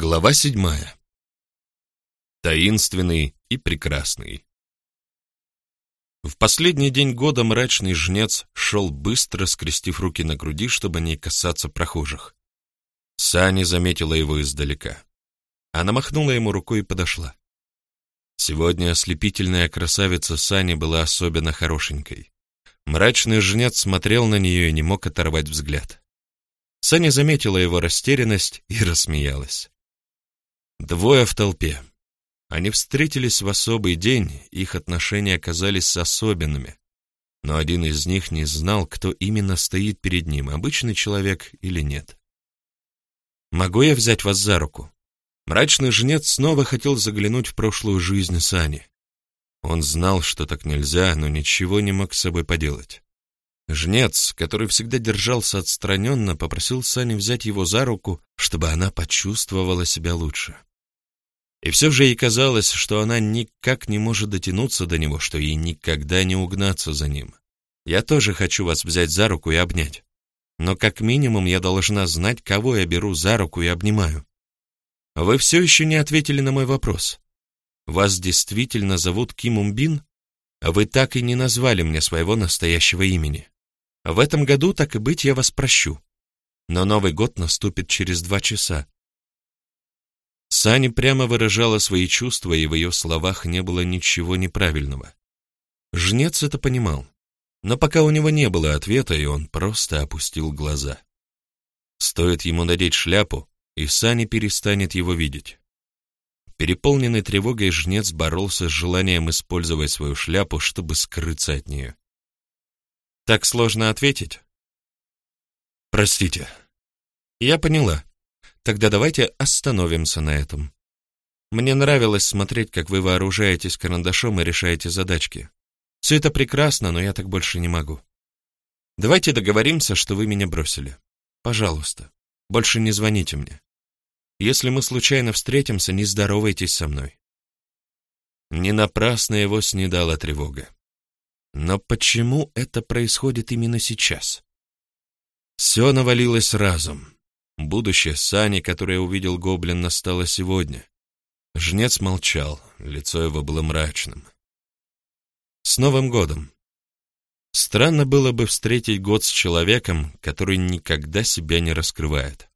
Глава седьмая. Таинственный и прекрасный. В последний день года мрачный жнец шел быстро, скрестив руки на груди, чтобы не касаться прохожих. Сани заметила его издалека. Она махнула ему рукой и подошла. Сегодня ослепительная красавица Сани была особенно хорошенькой. Мрачный жнец смотрел на нее и не мог оторвать взгляд. Саня заметила его растерянность и рассмеялась. Двое в толпе. Они встретились в особый день, их отношения оказались особенными. Но один из них не знал, кто именно стоит перед ним, обычный человек или нет. «Могу я взять вас за руку?» Мрачный жнец снова хотел заглянуть в прошлую жизнь Сани. Он знал, что так нельзя, но ничего не мог с собой поделать. Жнец, который всегда держался отстраненно, попросил Сани взять его за руку, чтобы она почувствовала себя лучше. И все же ей казалось, что она никак не может дотянуться до него, что ей никогда не угнаться за ним. Я тоже хочу вас взять за руку и обнять. Но как минимум я должна знать, кого я беру за руку и обнимаю. Вы все еще не ответили на мой вопрос. Вас действительно зовут Ким Умбин? Вы так и не назвали мне своего настоящего имени. В этом году, так и быть, я вас прощу. Но Новый год наступит через два часа, Сани прямо выражала свои чувства, и в ее словах не было ничего неправильного. Жнец это понимал, но пока у него не было ответа, и он просто опустил глаза. Стоит ему надеть шляпу, и Сани перестанет его видеть. Переполненный тревогой жнец боролся с желанием использовать свою шляпу, чтобы скрыться от нее. «Так сложно ответить?» «Простите». «Я поняла. Тогда давайте остановимся на этом. Мне нравилось смотреть, как вы вооружаетесь карандашом и решаете задачки. Все это прекрасно, но я так больше не могу. Давайте договоримся, что вы меня бросили. Пожалуйста, больше не звоните мне. Если мы случайно встретимся, не здоровайтесь со мной. Не напрасно его снедала тревога. Но почему это происходит именно сейчас? Все навалилось разом. Будущее Сани, которое увидел гоблин, настало сегодня. Жнец молчал, лицо его было мрачным. С Новым годом! Странно было бы встретить год с человеком, который никогда себя не раскрывает.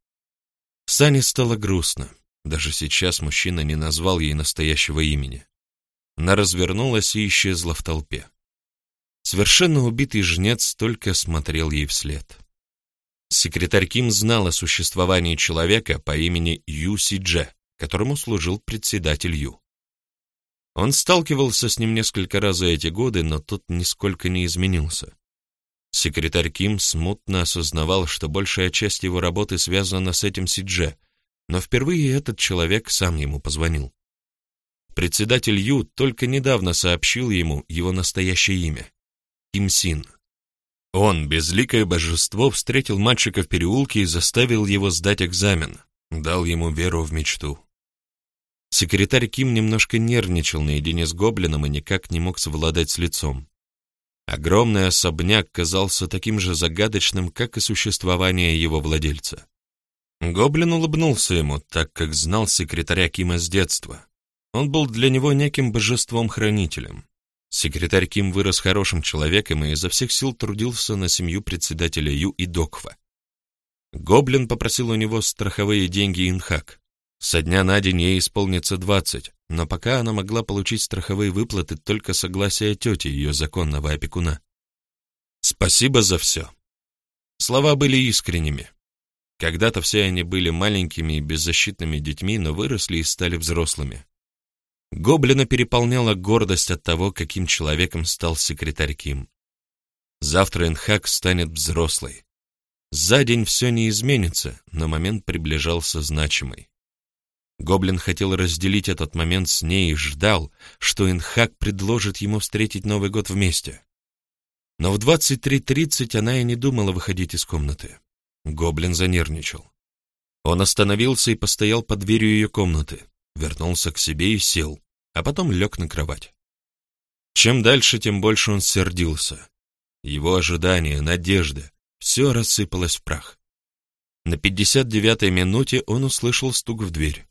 Сане стало грустно. Даже сейчас мужчина не назвал ей настоящего имени. Она развернулась и исчезла в толпе. Совершенно убитый жнец только смотрел ей вслед. Секретарь Ким знал о существовании человека по имени Ю Си Дже, которому служил председатель Ю. Он сталкивался с ним несколько раз за эти годы, но тот нисколько не изменился. Секретарь Ким смутно осознавал, что большая часть его работы связана с этим Сидже, но впервые этот человек сам ему позвонил. Председатель Ю только недавно сообщил ему его настоящее имя — Ким Син. Он, безликое божество, встретил мальчика в переулке и заставил его сдать экзамен, дал ему веру в мечту. Секретарь Ким немножко нервничал наедине с гоблином и никак не мог совладать с лицом. Огромный особняк казался таким же загадочным, как и существование его владельца. Гоблин улыбнулся ему, так как знал секретаря Кима с детства. Он был для него неким божеством-хранителем. Секретарь Ким вырос хорошим человеком и изо всех сил трудился на семью председателя Ю и Доква. Гоблин попросил у него страховые деньги Инхак. Со дня на день ей исполнится двадцать, но пока она могла получить страховые выплаты только согласия тети, ее законного опекуна. «Спасибо за все». Слова были искренними. Когда-то все они были маленькими и беззащитными детьми, но выросли и стали взрослыми. Гоблина переполняла гордость от того, каким человеком стал секретарь Ким. Завтра Энхак станет взрослой. За день все не изменится, но момент приближался значимый. Гоблин хотел разделить этот момент с ней и ждал, что Инхак предложит ему встретить Новый год вместе. Но в 23.30 она и не думала выходить из комнаты. Гоблин занервничал. Он остановился и постоял под дверью ее комнаты вернулся к себе и сел, а потом лег на кровать. Чем дальше, тем больше он сердился. Его ожидания, надежды, все рассыпалось в прах. На 59-й минуте он услышал стук в дверь.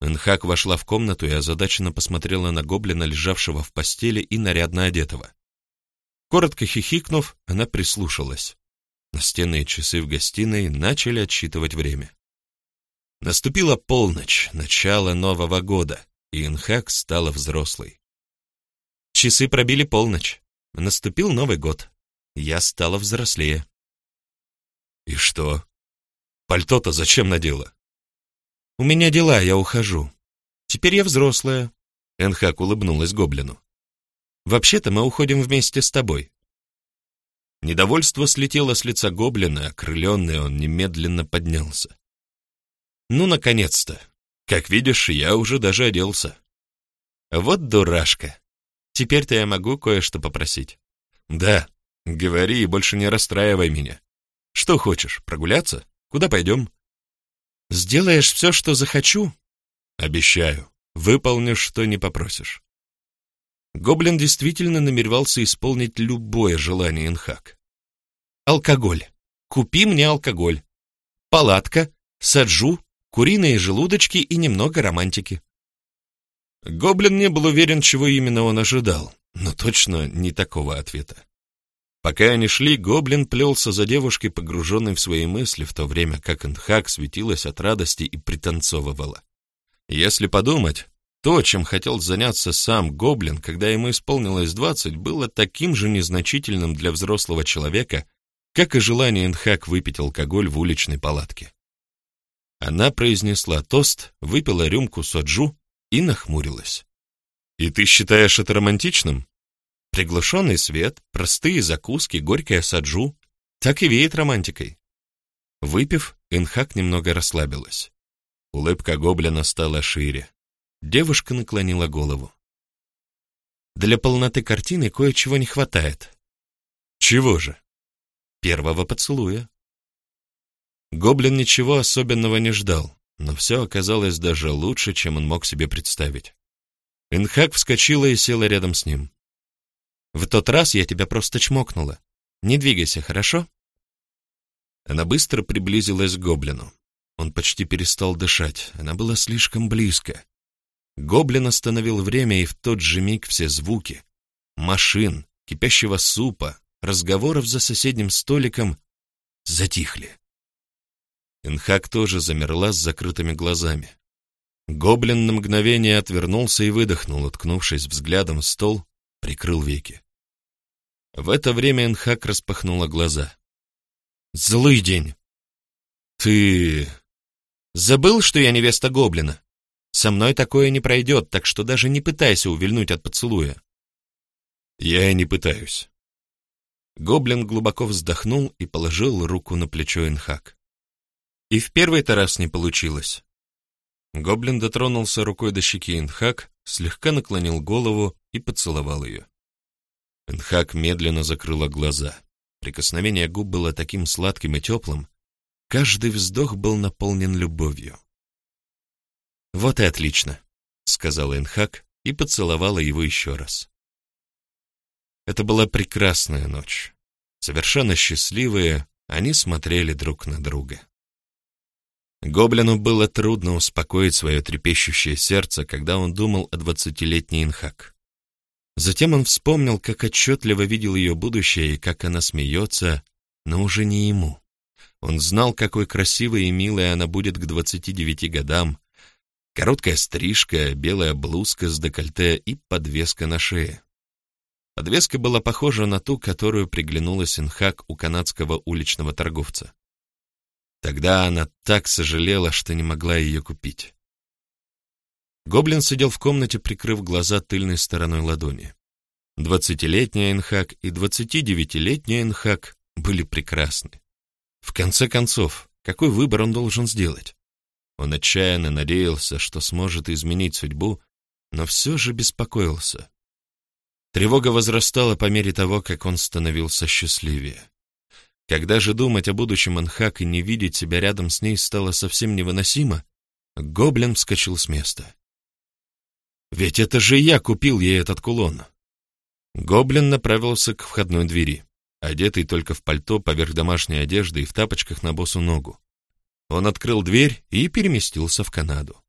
Энхак вошла в комнату и озадаченно посмотрела на гоблина, лежавшего в постели и нарядно одетого. Коротко хихикнув, она прислушалась. Настенные часы в гостиной начали отсчитывать время. Наступила полночь, начало Нового года, и Инхак стала взрослой. Часы пробили полночь. Наступил Новый год. Я стала взрослее. И что? Пальто-то зачем надела? У меня дела, я ухожу. Теперь я взрослая. Энхак улыбнулась гоблину. Вообще-то мы уходим вместе с тобой. Недовольство слетело с лица гоблина, окрыленный он немедленно поднялся. Ну, наконец-то. Как видишь, я уже даже оделся. Вот дурашка. Теперь-то я могу кое-что попросить. Да, говори и больше не расстраивай меня. Что хочешь, прогуляться? Куда пойдем? Сделаешь все, что захочу? Обещаю, выполнишь, что не попросишь. Гоблин действительно намеревался исполнить любое желание Инхак. Алкоголь. Купи мне алкоголь. Палатка, саджу, куриные желудочки и немного романтики. Гоблин не был уверен, чего именно он ожидал, но точно не такого ответа. Пока они шли, гоблин плелся за девушкой, погруженной в свои мысли, в то время как Энхак светилась от радости и пританцовывала. Если подумать, то, чем хотел заняться сам гоблин, когда ему исполнилось двадцать, было таким же незначительным для взрослого человека, как и желание Энхак выпить алкоголь в уличной палатке. Она произнесла тост, выпила рюмку соджу и нахмурилась. «И ты считаешь это романтичным?» Приглушенный свет, простые закуски, горькая саджу. Так и веет романтикой. Выпив, Инхак немного расслабилась. Улыбка гоблина стала шире. Девушка наклонила голову. Для полноты картины кое-чего не хватает. Чего же? Первого поцелуя. Гоблин ничего особенного не ждал, но все оказалось даже лучше, чем он мог себе представить. Инхак вскочила и села рядом с ним. В тот раз я тебя просто чмокнула. Не двигайся, хорошо?» Она быстро приблизилась к гоблину. Он почти перестал дышать, она была слишком близко. Гоблин остановил время, и в тот же миг все звуки — машин, кипящего супа, разговоров за соседним столиком — затихли. Инхак тоже замерла с закрытыми глазами. Гоблин на мгновение отвернулся и выдохнул, уткнувшись взглядом в стол, прикрыл веки. В это время Энхак распахнула глаза. «Злый день!» «Ты...» «Забыл, что я невеста Гоблина? Со мной такое не пройдет, так что даже не пытайся увильнуть от поцелуя». «Я и не пытаюсь». Гоблин глубоко вздохнул и положил руку на плечо Энхак. И в первый-то раз не получилось. Гоблин дотронулся рукой до щеки Энхак, слегка наклонил голову и поцеловал ее. Энхак медленно закрыла глаза. Прикосновение губ было таким сладким и теплым. Каждый вздох был наполнен любовью. «Вот и отлично», — сказала Энхак и поцеловала его еще раз. Это была прекрасная ночь. Совершенно счастливые, они смотрели друг на друга. Гоблину было трудно успокоить свое трепещущее сердце, когда он думал о двадцатилетней Инхак. Затем он вспомнил, как отчетливо видел ее будущее и как она смеется, но уже не ему. Он знал, какой красивой и милой она будет к 29 годам. Короткая стрижка, белая блузка с декольте и подвеска на шее. Подвеска была похожа на ту, которую приглянулась Инхак у канадского уличного торговца. Тогда она так сожалела, что не могла ее купить. Гоблин сидел в комнате, прикрыв глаза тыльной стороной ладони. Двадцатилетняя Энхак и двадцатидевятилетняя Энхак были прекрасны. В конце концов, какой выбор он должен сделать? Он отчаянно надеялся, что сможет изменить судьбу, но все же беспокоился. Тревога возрастала по мере того, как он становился счастливее. Когда же думать о будущем Анхак и не видеть себя рядом с ней стало совсем невыносимо, гоблин вскочил с места. Ведь это же я купил ей этот кулон. Гоблин направился к входной двери, одетый только в пальто поверх домашней одежды и в тапочках на босу ногу. Он открыл дверь и переместился в Канаду.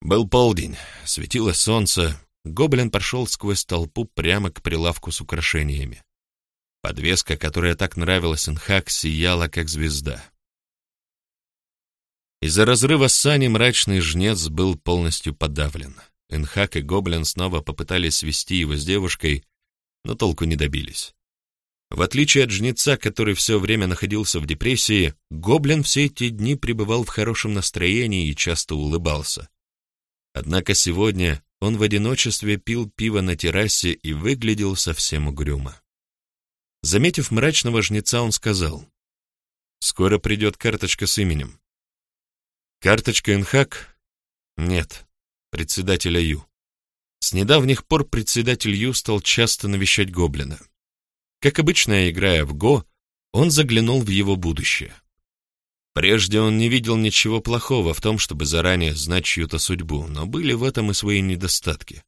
Был полдень, светило солнце, гоблин прошел сквозь толпу прямо к прилавку с украшениями. Подвеска, которая так нравилась Инхак, сияла, как звезда. Из-за разрыва Сани мрачный жнец был полностью подавлен. Инхак и Гоблин снова попытались свести его с девушкой, но толку не добились. В отличие от жнеца, который все время находился в депрессии, Гоблин все эти дни пребывал в хорошем настроении и часто улыбался. Однако сегодня он в одиночестве пил пиво на террасе и выглядел совсем угрюмо. Заметив мрачного жнеца, он сказал, «Скоро придет карточка с именем». «Карточка Инхак?» «Нет, председателя Ю». С недавних пор председатель Ю стал часто навещать Гоблина. Как обычно, играя в Го, он заглянул в его будущее. Прежде он не видел ничего плохого в том, чтобы заранее знать чью-то судьбу, но были в этом и свои недостатки.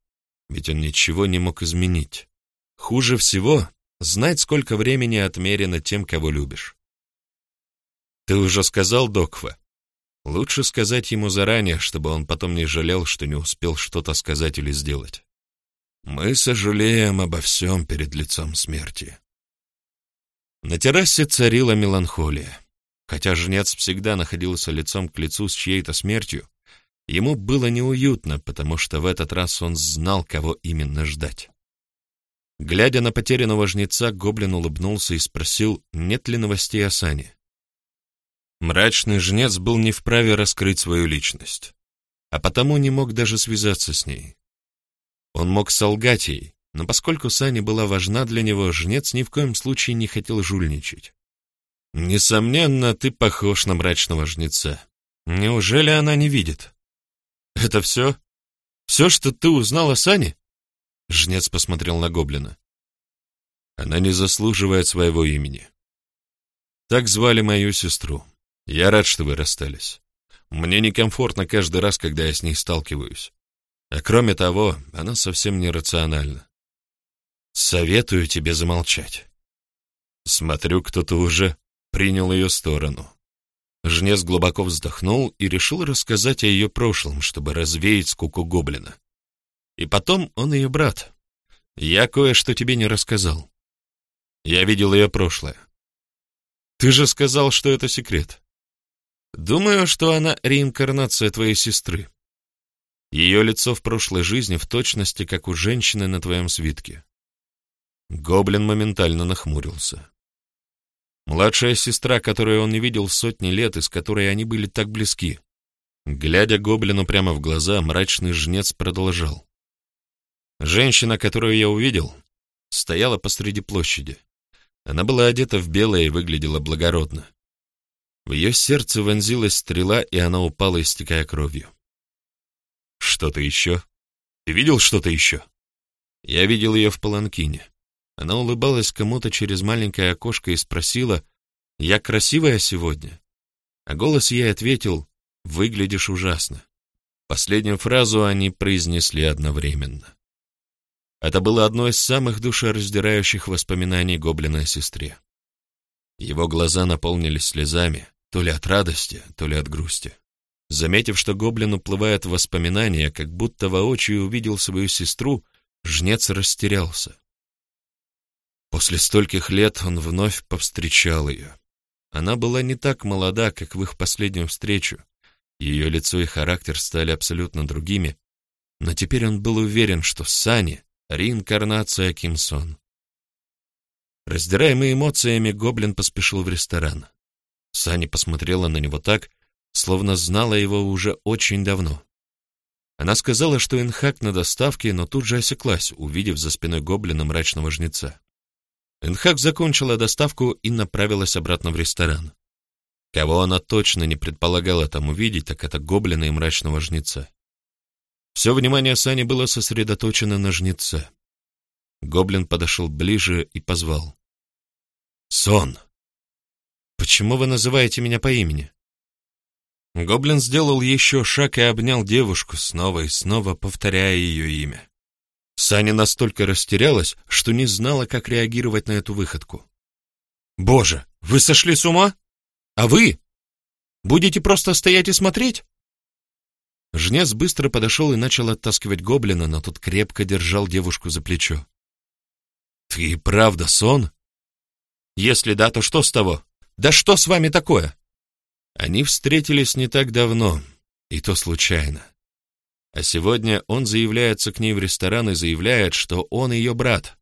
Ведь он ничего не мог изменить. Хуже всего знать, сколько времени отмерено тем, кого любишь. Ты уже сказал Доква? Лучше сказать ему заранее, чтобы он потом не жалел, что не успел что-то сказать или сделать. Мы сожалеем обо всем перед лицом смерти. На террасе царила меланхолия. Хотя жнец всегда находился лицом к лицу с чьей-то смертью, ему было неуютно, потому что в этот раз он знал, кого именно ждать. Глядя на потерянного жнеца, гоблин улыбнулся и спросил, нет ли новостей о Сане. Мрачный жнец был не вправе раскрыть свою личность, а потому не мог даже связаться с ней. Он мог солгать ей, но поскольку Саня была важна для него, жнец ни в коем случае не хотел жульничать. «Несомненно, ты похож на мрачного жнеца. Неужели она не видит?» «Это все? Все, что ты узнал о Сане?» Жнец посмотрел на гоблина. Она не заслуживает своего имени. Так звали мою сестру. Я рад, что вы расстались. Мне некомфортно каждый раз, когда я с ней сталкиваюсь. А кроме того, она совсем нерациональна. Советую тебе замолчать. Смотрю, кто-то уже принял ее сторону. Жнец глубоко вздохнул и решил рассказать о ее прошлом, чтобы развеять скуку гоблина. И потом он ее брат. Я кое-что тебе не рассказал. Я видел ее прошлое. Ты же сказал, что это секрет. Думаю, что она реинкарнация твоей сестры. Ее лицо в прошлой жизни в точности, как у женщины на твоем свитке. Гоблин моментально нахмурился. Младшая сестра, которую он не видел сотни лет и с которой они были так близки. Глядя гоблину прямо в глаза, мрачный жнец продолжал. Женщина, которую я увидел, стояла посреди площади. Она была одета в белое и выглядела благородно. В ее сердце вонзилась стрела, и она упала, истекая кровью. «Что-то еще? Ты видел что-то еще?» Я видел ее в паланкине. Она улыбалась кому-то через маленькое окошко и спросила, «Я красивая сегодня?» А голос ей ответил, «Выглядишь ужасно». Последнюю фразу они произнесли одновременно. Это было одно из самых душераздирающих воспоминаний гоблина о сестре. Его глаза наполнились слезами, то ли от радости, то ли от грусти. Заметив, что гоблин уплывает в воспоминания, как будто воочию увидел свою сестру, жнец растерялся. После стольких лет он вновь повстречал ее. Она была не так молода, как в их последнюю встречу. Ее лицо и характер стали абсолютно другими, но теперь он был уверен, что Сани Реинкарнация Кимсон. Раздираемый эмоциями, гоблин поспешил в ресторан. Сани посмотрела на него так, словно знала его уже очень давно. Она сказала, что Инхак на доставке, но тут же осеклась, увидев за спиной гоблина мрачного жнеца. Инхак закончила доставку и направилась обратно в ресторан. Кого она точно не предполагала там увидеть, так это гоблина и мрачного жнеца. Все внимание Сани было сосредоточено на жнеце. Гоблин подошел ближе и позвал. «Сон! Почему вы называете меня по имени?» Гоблин сделал еще шаг и обнял девушку, снова и снова повторяя ее имя. Саня настолько растерялась, что не знала, как реагировать на эту выходку. «Боже, вы сошли с ума? А вы? Будете просто стоять и смотреть?» Жнец быстро подошел и начал оттаскивать гоблина, но тот крепко держал девушку за плечо. «Ты правда сон?» «Если да, то что с того? Да что с вами такое?» Они встретились не так давно, и то случайно. А сегодня он заявляется к ней в ресторан и заявляет, что он ее брат.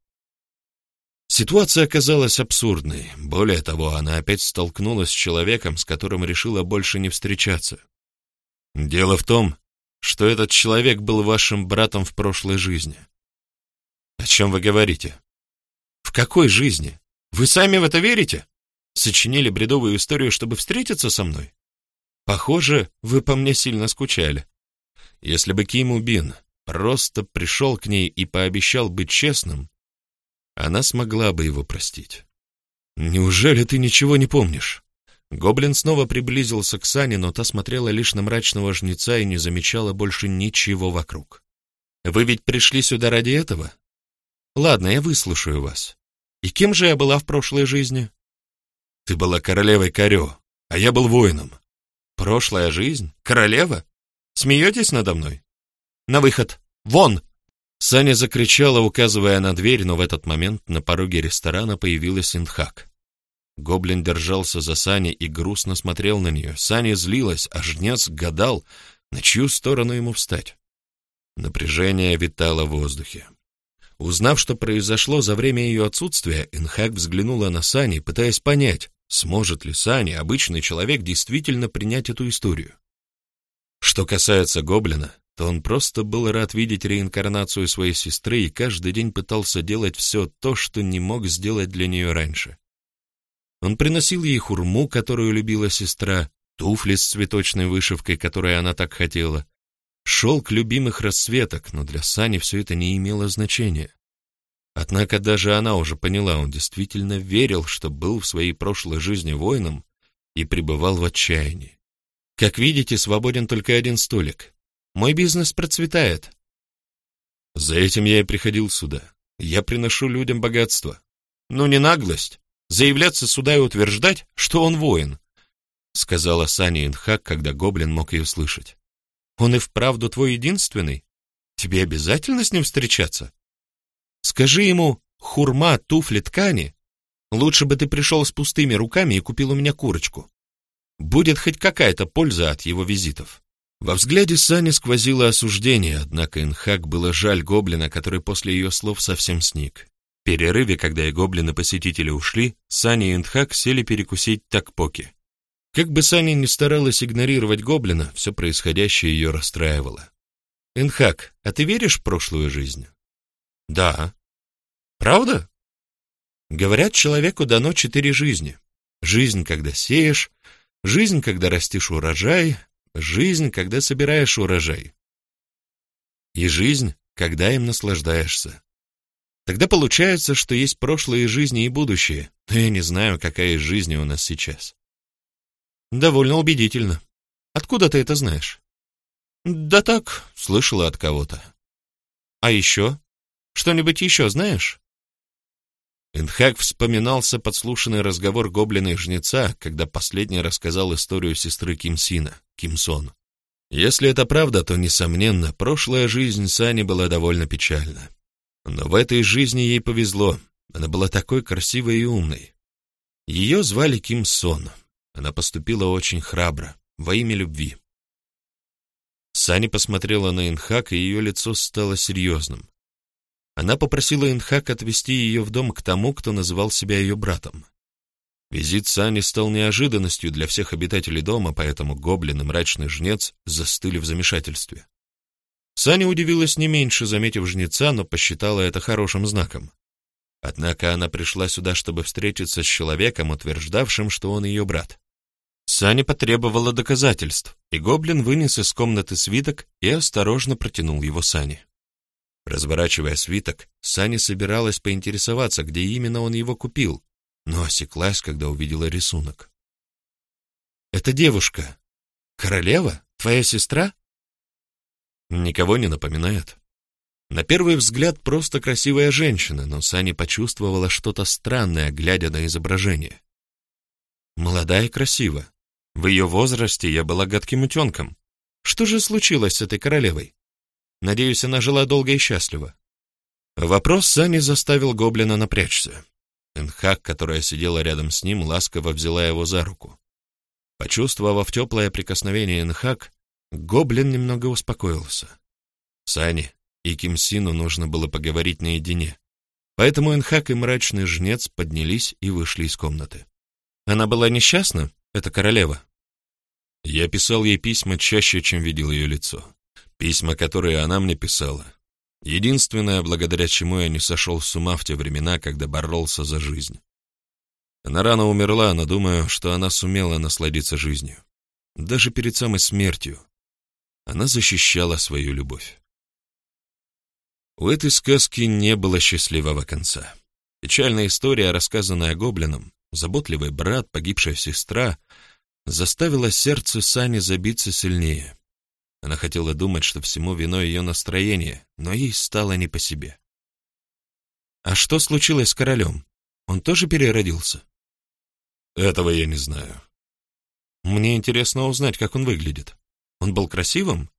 Ситуация оказалась абсурдной. Более того, она опять столкнулась с человеком, с которым решила больше не встречаться. Дело в том, что этот человек был вашим братом в прошлой жизни. О чем вы говорите? В какой жизни? Вы сами в это верите? Сочинили бредовую историю, чтобы встретиться со мной? Похоже, вы по мне сильно скучали. Если бы Ким Убин просто пришел к ней и пообещал быть честным, она смогла бы его простить. Неужели ты ничего не помнишь? Гоблин снова приблизился к Сане, но та смотрела лишь на мрачного жнеца и не замечала больше ничего вокруг. «Вы ведь пришли сюда ради этого? Ладно, я выслушаю вас. И кем же я была в прошлой жизни?» «Ты была королевой Карё, а я был воином». «Прошлая жизнь? Королева? Смеетесь надо мной?» «На выход! Вон!» Саня закричала, указывая на дверь, но в этот момент на пороге ресторана появилась Индхак. Гоблин держался за Сани и грустно смотрел на нее. Саня злилась, а жнец гадал, на чью сторону ему встать. Напряжение витало в воздухе. Узнав, что произошло за время ее отсутствия, Инхак взглянула на Сани, пытаясь понять, сможет ли Сани, обычный человек, действительно принять эту историю. Что касается Гоблина, то он просто был рад видеть реинкарнацию своей сестры и каждый день пытался делать все то, что не мог сделать для нее раньше. Он приносил ей хурму, которую любила сестра, туфли с цветочной вышивкой, которой она так хотела, шелк любимых расцветок, но для Сани все это не имело значения. Однако даже она уже поняла, он действительно верил, что был в своей прошлой жизни воином и пребывал в отчаянии. Как видите, свободен только один столик. Мой бизнес процветает. За этим я и приходил сюда. Я приношу людям богатство. Ну не наглость заявляться сюда и утверждать, что он воин», — сказала Саня Инхак, когда гоблин мог ее слышать. «Он и вправду твой единственный? Тебе обязательно с ним встречаться? Скажи ему «хурма, туфли, ткани». Лучше бы ты пришел с пустыми руками и купил у меня курочку. Будет хоть какая-то польза от его визитов». Во взгляде Сани сквозило осуждение, однако Инхак было жаль гоблина, который после ее слов совсем сник перерыве, когда и гоблины-посетители ушли, Сани и Индхак сели перекусить такпоки. Как бы Сани ни старалась игнорировать гоблина, все происходящее ее расстраивало. «Инхак, а ты веришь в прошлую жизнь?» «Да». «Правда?» Говорят, человеку дано четыре жизни. Жизнь, когда сеешь, жизнь, когда растишь урожай, жизнь, когда собираешь урожай. И жизнь, когда им наслаждаешься. Тогда получается, что есть прошлые жизни и будущее, но я не знаю, какая из жизни у нас сейчас. Довольно убедительно. Откуда ты это знаешь? Да так, слышала от кого-то. А еще? Что-нибудь еще знаешь? Энхак вспоминался подслушанный разговор гоблина и жнеца, когда последний рассказал историю сестры Кимсина, Кимсон. Если это правда, то, несомненно, прошлая жизнь Сани была довольно печальна. Но в этой жизни ей повезло. Она была такой красивой и умной. Ее звали Ким Сон. Она поступила очень храбро, во имя любви. Сани посмотрела на Инхак, и ее лицо стало серьезным. Она попросила Инхак отвезти ее в дом к тому, кто называл себя ее братом. Визит Сани стал неожиданностью для всех обитателей дома, поэтому гоблин и мрачный жнец застыли в замешательстве. Саня удивилась не меньше, заметив жнеца, но посчитала это хорошим знаком. Однако она пришла сюда, чтобы встретиться с человеком, утверждавшим, что он ее брат. Саня потребовала доказательств, и гоблин вынес из комнаты свиток и осторожно протянул его Сане. Разворачивая свиток, Саня собиралась поинтересоваться, где именно он его купил, но осеклась, когда увидела рисунок. «Это девушка. Королева? Твоя сестра?» Никого не напоминает. На первый взгляд просто красивая женщина, но Сани почувствовала что-то странное, глядя на изображение. Молодая и красива. В ее возрасте я была гадким утенком. Что же случилось с этой королевой? Надеюсь, она жила долго и счастливо. Вопрос Сани заставил гоблина напрячься. Энхак, которая сидела рядом с ним, ласково взяла его за руку. Почувствовав теплое прикосновение Энхак, гоблин немного успокоился. Сани и Кимсину нужно было поговорить наедине. Поэтому Энхак и мрачный жнец поднялись и вышли из комнаты. Она была несчастна, эта королева? Я писал ей письма чаще, чем видел ее лицо. Письма, которые она мне писала. Единственное, благодаря чему я не сошел с ума в те времена, когда боролся за жизнь. Она рано умерла, но думаю, что она сумела насладиться жизнью. Даже перед самой смертью. Она защищала свою любовь. У этой сказки не было счастливого конца. Печальная история, рассказанная гоблином, заботливый брат, погибшая сестра, заставила сердце Сани забиться сильнее. Она хотела думать, что всему виной ее настроение, но ей стало не по себе. «А что случилось с королем? Он тоже переродился?» «Этого я не знаю». «Мне интересно узнать, как он выглядит. Он был красивым?»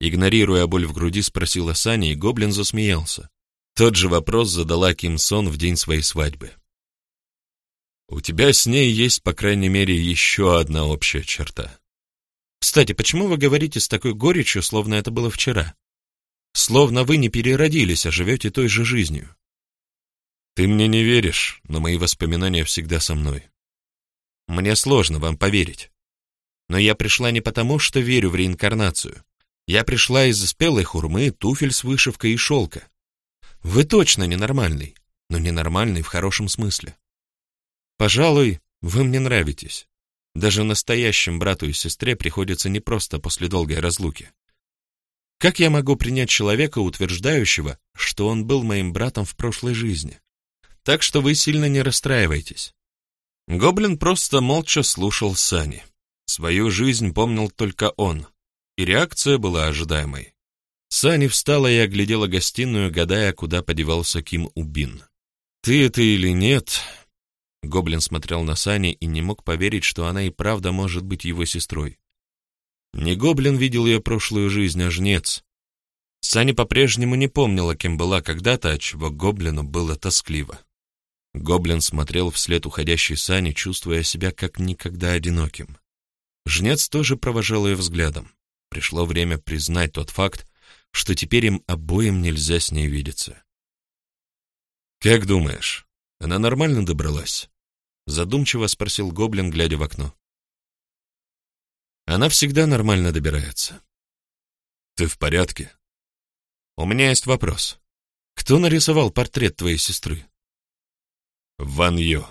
Игнорируя боль в груди, спросила Саня, и гоблин засмеялся. Тот же вопрос задала Ким Сон в день своей свадьбы. «У тебя с ней есть, по крайней мере, еще одна общая черта». «Кстати, почему вы говорите с такой горечью, словно это было вчера? Словно вы не переродились, а живете той же жизнью». «Ты мне не веришь, но мои воспоминания всегда со мной. Мне сложно вам поверить. Но я пришла не потому, что верю в реинкарнацию. Я пришла из спелой хурмы, туфель с вышивкой и шелка. Вы точно ненормальный, но ненормальный в хорошем смысле. Пожалуй, вы мне нравитесь. Даже настоящим брату и сестре приходится непросто после долгой разлуки. Как я могу принять человека, утверждающего, что он был моим братом в прошлой жизни? Так что вы сильно не расстраивайтесь. Гоблин просто молча слушал Сани. Свою жизнь помнил только он, и реакция была ожидаемой. Сани встала и оглядела гостиную, гадая, куда подевался Ким Убин. «Ты это или нет?» Гоблин смотрел на Сани и не мог поверить, что она и правда может быть его сестрой. Не Гоблин видел ее прошлую жизнь, а жнец. Сани по-прежнему не помнила, кем была когда-то, отчего Гоблину было тоскливо. Гоблин смотрел вслед уходящей Сани, чувствуя себя как никогда одиноким. Жнец тоже провожал ее взглядом. Пришло время признать тот факт, что теперь им обоим нельзя с ней видеться. «Как думаешь, она нормально добралась?» Задумчиво спросил Гоблин, глядя в окно. «Она всегда нормально добирается». «Ты в порядке?» «У меня есть вопрос. Кто нарисовал портрет твоей сестры?» «Ван Йо»,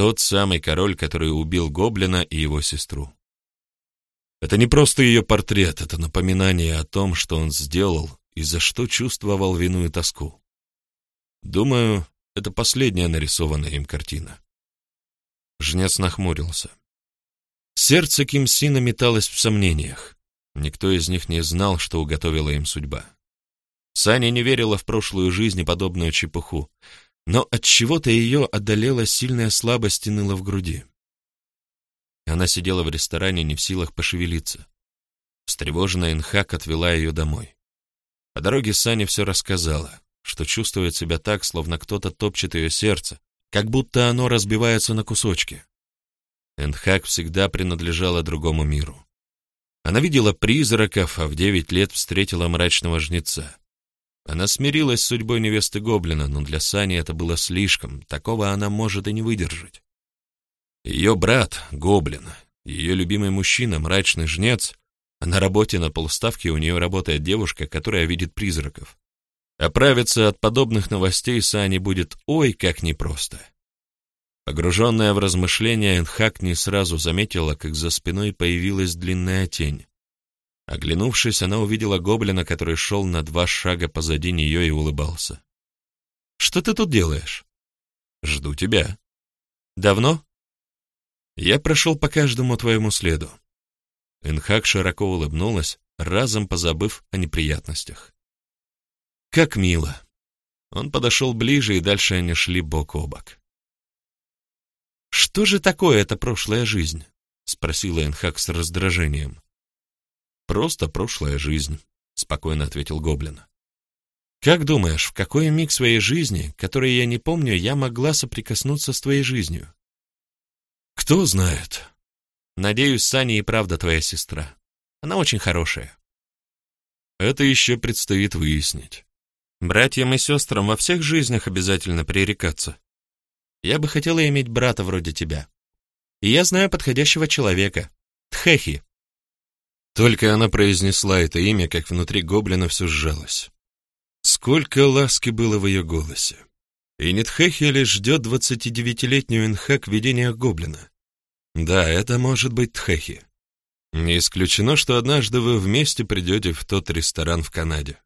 тот самый король, который убил гоблина и его сестру. Это не просто ее портрет, это напоминание о том, что он сделал и за что чувствовал вину и тоску. Думаю, это последняя нарисованная им картина. Жнец нахмурился. Сердце Ким Сина металось в сомнениях. Никто из них не знал, что уготовила им судьба. Саня не верила в прошлую жизнь и подобную чепуху, но от чего-то ее одолела сильная слабость и ныла в груди. Она сидела в ресторане, не в силах пошевелиться. Встревоженная Инхак отвела ее домой. По дороге Саня все рассказала, что чувствует себя так, словно кто-то топчет ее сердце, как будто оно разбивается на кусочки. Энхак всегда принадлежала другому миру. Она видела призраков, а в девять лет встретила мрачного жнеца. Она смирилась с судьбой невесты Гоблина, но для Сани это было слишком, такого она может и не выдержать. Ее брат — гоблин, ее любимый мужчина — мрачный жнец, а на работе на полставке у нее работает девушка, которая видит призраков. Оправиться от подобных новостей Сани будет ой как непросто. Погруженная в размышления, Энхак не сразу заметила, как за спиной появилась длинная тень. Оглянувшись, она увидела гоблина, который шел на два шага позади нее и улыбался. «Что ты тут делаешь?» «Жду тебя». «Давно?» Я прошел по каждому твоему следу. Энхак широко улыбнулась, разом позабыв о неприятностях. Как мило. Он подошел ближе, и дальше они шли бок о бок. «Что же такое эта прошлая жизнь?» — спросила Энхак с раздражением. Просто прошлая жизнь, спокойно ответил гоблин. Как думаешь, в какой миг своей жизни, который я не помню, я могла соприкоснуться с твоей жизнью? Кто знает. Надеюсь, Саня и правда твоя сестра. Она очень хорошая. Это еще предстоит выяснить. Братьям и сестрам во всех жизнях обязательно пререкаться. Я бы хотела иметь брата вроде тебя. И я знаю подходящего человека. Тхехи. Только она произнесла это имя, как внутри гоблина все сжалось. Сколько ласки было в ее голосе. И Нитхехи лишь ждет двадцатидевятилетнюю Инхак в видениях гоблина. Да, это может быть Тхехи. Не исключено, что однажды вы вместе придете в тот ресторан в Канаде.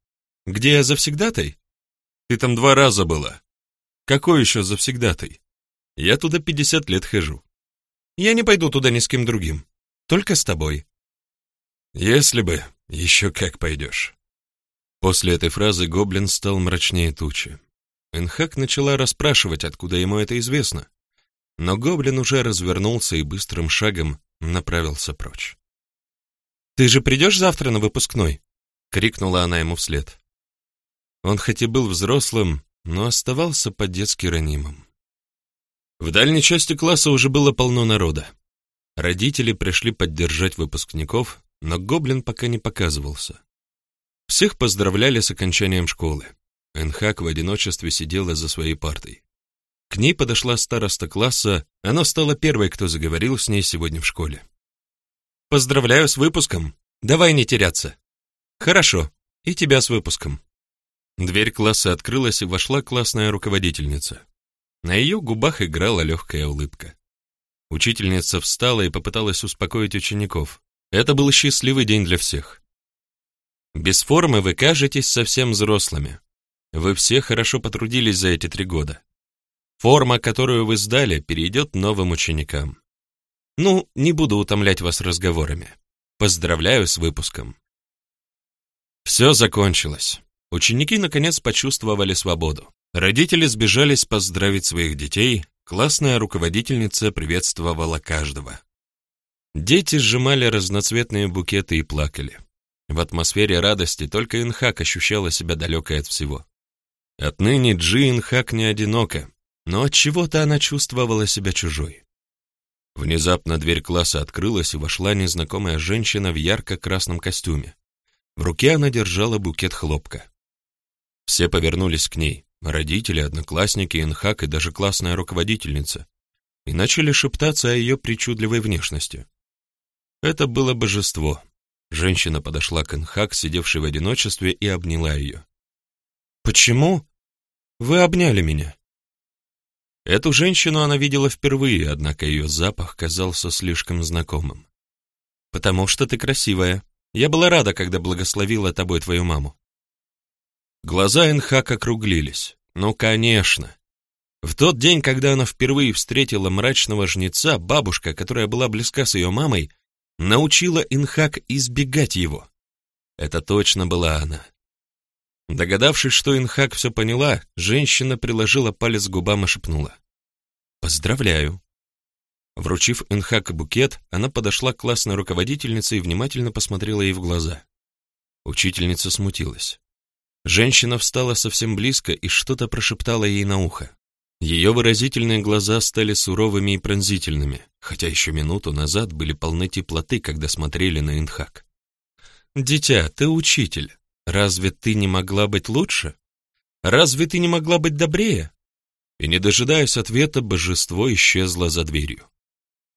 Где я завсегдатай? Ты там два раза была. Какой еще завсегдатай? Я туда пятьдесят лет хожу. Я не пойду туда ни с кем другим. Только с тобой. Если бы, еще как пойдешь. После этой фразы гоблин стал мрачнее тучи. Энхак начала расспрашивать, откуда ему это известно. Но гоблин уже развернулся и быстрым шагом направился прочь. «Ты же придешь завтра на выпускной?» — крикнула она ему вслед. Он хоть и был взрослым, но оставался по-детски ранимым. В дальней части класса уже было полно народа. Родители пришли поддержать выпускников, но гоблин пока не показывался. Всех поздравляли с окончанием школы. Энхак в одиночестве сидела за своей партой. К ней подошла староста класса, она стала первой, кто заговорил с ней сегодня в школе. «Поздравляю с выпуском! Давай не теряться!» «Хорошо, и тебя с выпуском!» Дверь класса открылась, и вошла классная руководительница. На ее губах играла легкая улыбка. Учительница встала и попыталась успокоить учеников. Это был счастливый день для всех. Без формы вы кажетесь совсем взрослыми. Вы все хорошо потрудились за эти три года. Форма, которую вы сдали, перейдет новым ученикам. Ну, не буду утомлять вас разговорами. Поздравляю с выпуском. Все закончилось. Ученики наконец почувствовали свободу. Родители сбежались поздравить своих детей, классная руководительница приветствовала каждого. Дети сжимали разноцветные букеты и плакали. В атмосфере радости только Инхак ощущала себя далекой от всего. Отныне Джи Инхак не одинока, но от чего-то она чувствовала себя чужой. Внезапно дверь класса открылась, и вошла незнакомая женщина в ярко-красном костюме. В руке она держала букет хлопка. Все повернулись к ней, родители, одноклассники, Инхак и даже классная руководительница, и начали шептаться о ее причудливой внешности. Это было божество. Женщина подошла к Инхак, сидевшей в одиночестве, и обняла ее. «Почему? Вы обняли меня?» Эту женщину она видела впервые, однако ее запах казался слишком знакомым. «Потому что ты красивая. Я была рада, когда благословила тобой твою маму». Глаза Энхак округлились. Ну, конечно. В тот день, когда она впервые встретила мрачного жнеца, бабушка, которая была близка с ее мамой, научила Инхак избегать его. Это точно была она. Догадавшись, что Инхак все поняла, женщина приложила палец к губам и шепнула. «Поздравляю». Вручив Инхак букет, она подошла к классной руководительнице и внимательно посмотрела ей в глаза. Учительница смутилась. Женщина встала совсем близко и что-то прошептала ей на ухо. Ее выразительные глаза стали суровыми и пронзительными, хотя еще минуту назад были полны теплоты, когда смотрели на Инхак. «Дитя, ты учитель. Разве ты не могла быть лучше? Разве ты не могла быть добрее? И не дожидаясь ответа, божество исчезло за дверью.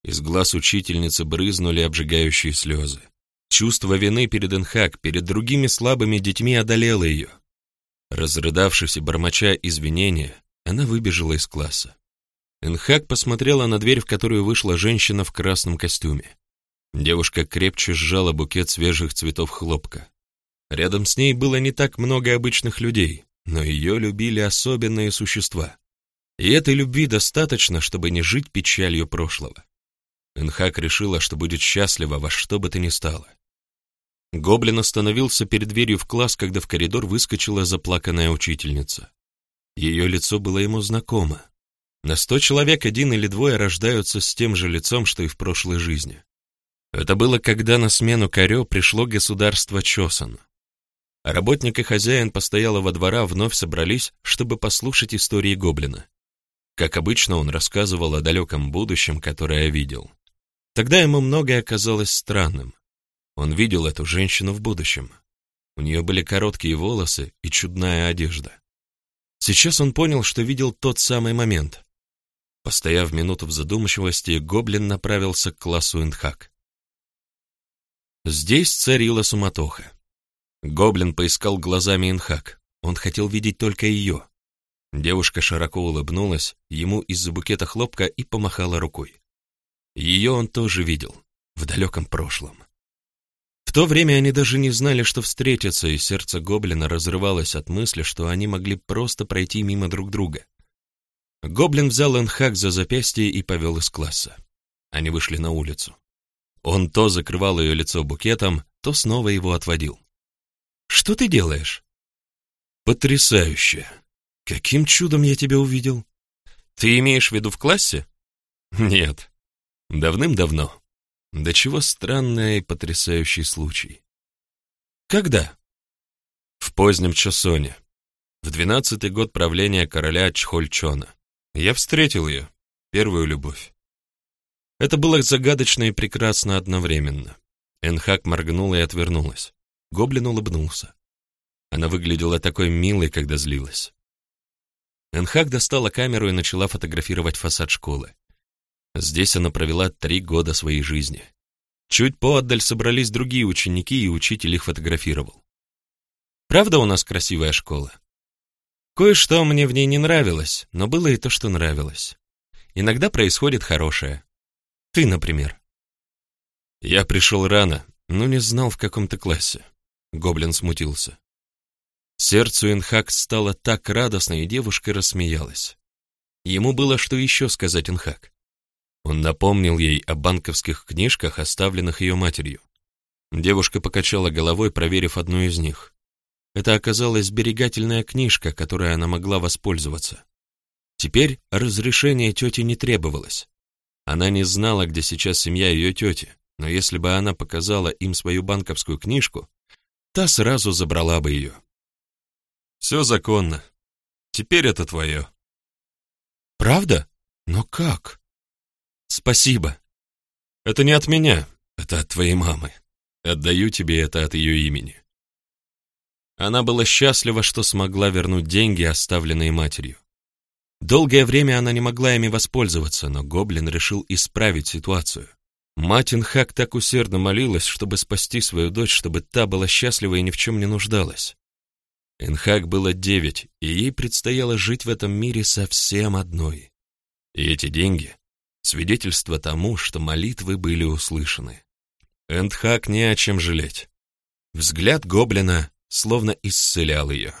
Из глаз учительницы брызнули обжигающие слезы. Чувство вины перед Энхак, перед другими слабыми детьми одолело ее. Разрыдавшись и бормоча извинения, она выбежала из класса. Энхак посмотрела на дверь, в которую вышла женщина в красном костюме. Девушка крепче сжала букет свежих цветов хлопка. Рядом с ней было не так много обычных людей, но ее любили особенные существа. И этой любви достаточно, чтобы не жить печалью прошлого. Энхак решила, что будет счастлива во что бы то ни стало. Гоблин остановился перед дверью в класс, когда в коридор выскочила заплаканная учительница. Ее лицо было ему знакомо. На сто человек один или двое рождаются с тем же лицом, что и в прошлой жизни. Это было, когда на смену Корё пришло государство Чосан. Работник и хозяин постоялого двора вновь собрались, чтобы послушать истории гоблина. Как обычно, он рассказывал о далеком будущем, которое видел. Тогда ему многое казалось странным. Он видел эту женщину в будущем. У нее были короткие волосы и чудная одежда. Сейчас он понял, что видел тот самый момент. Постояв минуту в задумчивости, гоблин направился к классу Индхак. Здесь царила суматоха. Гоблин поискал глазами Инхак. Он хотел видеть только ее. Девушка широко улыбнулась ему из-за букета хлопка и помахала рукой. Ее он тоже видел, в далеком прошлом. В то время они даже не знали, что встретятся, и сердце гоблина разрывалось от мысли, что они могли просто пройти мимо друг друга. Гоблин взял Энхак за запястье и повел из класса. Они вышли на улицу. Он то закрывал ее лицо букетом, то снова его отводил. Что ты делаешь?» «Потрясающе! Каким чудом я тебя увидел?» «Ты имеешь в виду в классе?» «Нет. Давным-давно. Да чего странный и потрясающий случай». «Когда?» «В позднем Чосоне. В двенадцатый год правления короля Чхольчона. Я встретил ее, первую любовь. Это было загадочно и прекрасно одновременно. Энхак моргнула и отвернулась. Гоблин улыбнулся. Она выглядела такой милой, когда злилась. Энхак достала камеру и начала фотографировать фасад школы. Здесь она провела три года своей жизни. Чуть поотдаль собрались другие ученики, и учитель их фотографировал. Правда у нас красивая школа? Кое-что мне в ней не нравилось, но было и то, что нравилось. Иногда происходит хорошее. Ты, например. Я пришел рано, но не знал, в каком ты классе. Гоблин смутился. Сердцу Инхак стало так радостно, и девушка рассмеялась. Ему было что еще сказать Инхак. Он напомнил ей о банковских книжках, оставленных ее матерью. Девушка покачала головой, проверив одну из них. Это оказалась сберегательная книжка, которой она могла воспользоваться. Теперь разрешение тети не требовалось. Она не знала, где сейчас семья ее тети, но если бы она показала им свою банковскую книжку, та сразу забрала бы ее. Все законно. Теперь это твое. Правда? Но как? Спасибо. Это не от меня, это от твоей мамы. Отдаю тебе это от ее имени. Она была счастлива, что смогла вернуть деньги, оставленные матерью. Долгое время она не могла ими воспользоваться, но Гоблин решил исправить ситуацию. Мать Инхак так усердно молилась, чтобы спасти свою дочь, чтобы та была счастлива и ни в чем не нуждалась. Инхак было девять, и ей предстояло жить в этом мире совсем одной. И эти деньги — свидетельство тому, что молитвы были услышаны. Эндхак не о чем жалеть. Взгляд гоблина словно исцелял ее.